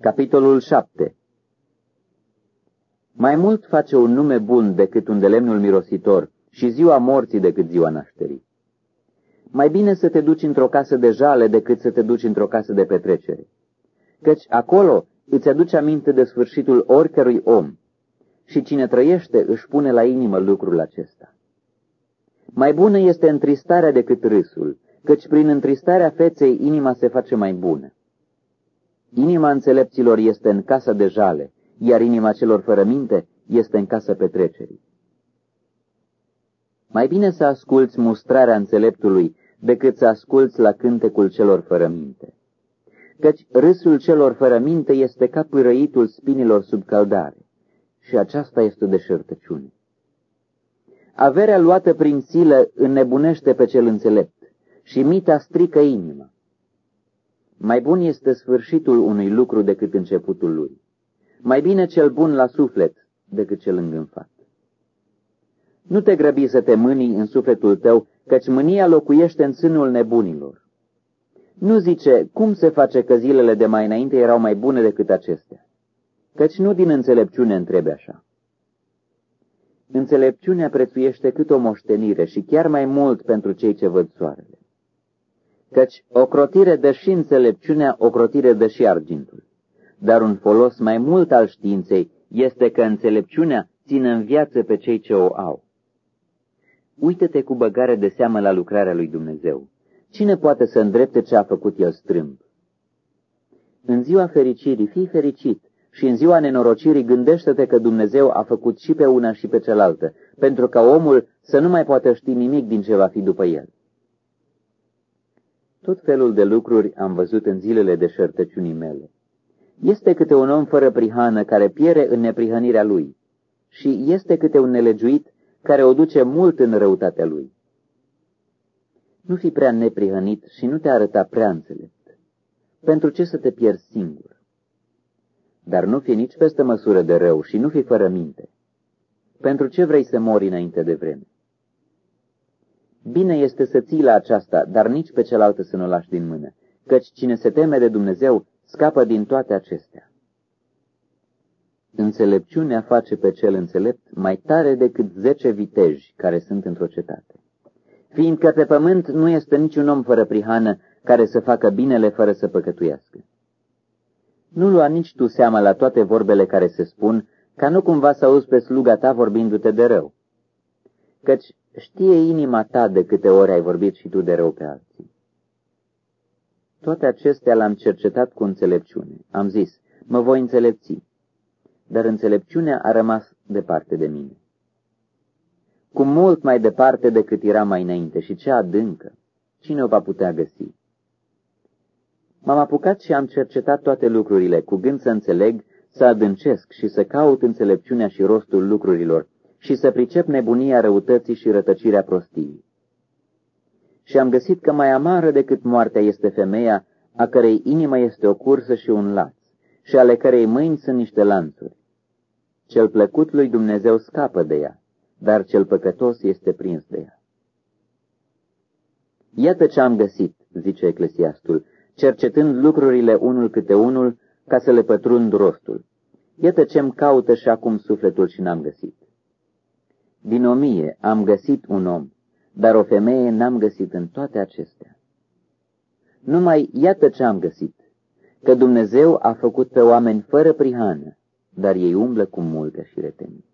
Capitolul 7 Mai mult face un nume bun decât un de lemnul mirositor și ziua morții decât ziua nașterii. Mai bine să te duci într-o casă de jale decât să te duci într-o casă de petrecere. Căci acolo îți aduce aminte de sfârșitul oricărui om și cine trăiește își pune la inimă lucrul acesta. Mai bună este întristarea decât râsul, căci prin întristarea feței inima se face mai bună. Inima înțelepților este în casa de jale, iar inima celor fără minte este în casa petrecerii. Mai bine să asculți mustrarea înțeleptului decât să asculți la cântecul celor fără minte. Căci râsul celor fără minte este ca pârăitul spinilor sub căldare, și aceasta este o deșertăciune. Averea luată prin silă înnebunește pe cel înțelept și mita strică inima. Mai bun este sfârșitul unui lucru decât începutul lui. Mai bine cel bun la suflet decât cel îngânfat. Nu te grăbi să te mânii în sufletul tău, căci mânia locuiește în sânul nebunilor. Nu zice, cum se face că zilele de mai înainte erau mai bune decât acestea? Căci nu din înțelepciune întrebe așa. Înțelepciunea prețuiește cât o moștenire și chiar mai mult pentru cei ce văd soarele. Căci o crotire dă și înțelepciunea, o crotire dă și argintul. Dar un folos mai mult al științei este că înțelepciunea ține în viață pe cei ce o au. Uită-te cu băgare de seamă la lucrarea lui Dumnezeu. Cine poate să îndrepte ce a făcut el strâmb? În ziua fericirii, fii fericit și în ziua nenorocirii gândește-te că Dumnezeu a făcut și pe una și pe cealaltă, pentru ca omul să nu mai poată ști nimic din ce va fi după el. Tot felul de lucruri am văzut în zilele de șertăciunii mele. Este câte un om fără prihană care piere în neprihănirea lui și este câte un nelegiuit care o duce mult în răutatea lui. Nu fi prea neprihănit și nu te arăta prea înțelept. Pentru ce să te pierzi singur? Dar nu fi nici peste măsură de rău și nu fi fără minte. Pentru ce vrei să mori înainte de vreme? Bine este să ții la aceasta, dar nici pe cealaltă să nu o lași din mână, căci cine se teme de Dumnezeu scapă din toate acestea. Înțelepciunea face pe cel înțelept mai tare decât zece viteji care sunt într-o cetate. Fiindcă pe pământ nu este niciun om fără prihană care să facă binele fără să păcătuiască. Nu lua nici tu seama la toate vorbele care se spun, ca nu cumva să auzi pe sluga ta vorbindu-te de rău. Căci știe inima ta de câte ori ai vorbit și tu de rău pe alții. Toate acestea l-am cercetat cu înțelepciune. Am zis, mă voi înțelepți dar înțelepciunea a rămas departe de mine. Cu mult mai departe decât era mai înainte și cea adâncă, cine o va putea găsi? M-am apucat și am cercetat toate lucrurile, cu gând să înțeleg, să adâncesc și să caut înțelepciunea și rostul lucrurilor și să pricep nebunia răutății și rătăcirea prostiei. Și am găsit că mai amară decât moartea este femeia, a cărei inimă este o cursă și un laț, și ale cărei mâini sunt niște lanțuri. Cel plăcut lui Dumnezeu scapă de ea, dar cel păcătos este prins de ea. Iată ce am găsit, zice eclesiastul, cercetând lucrurile unul câte unul ca să le pătrund rostul. Iată ce-mi caută și acum sufletul și n-am găsit. Din o mie am găsit un om, dar o femeie n-am găsit în toate acestea. Numai iată ce am găsit, că Dumnezeu a făcut pe oameni fără prihană, dar ei umblă cu multă și retenit.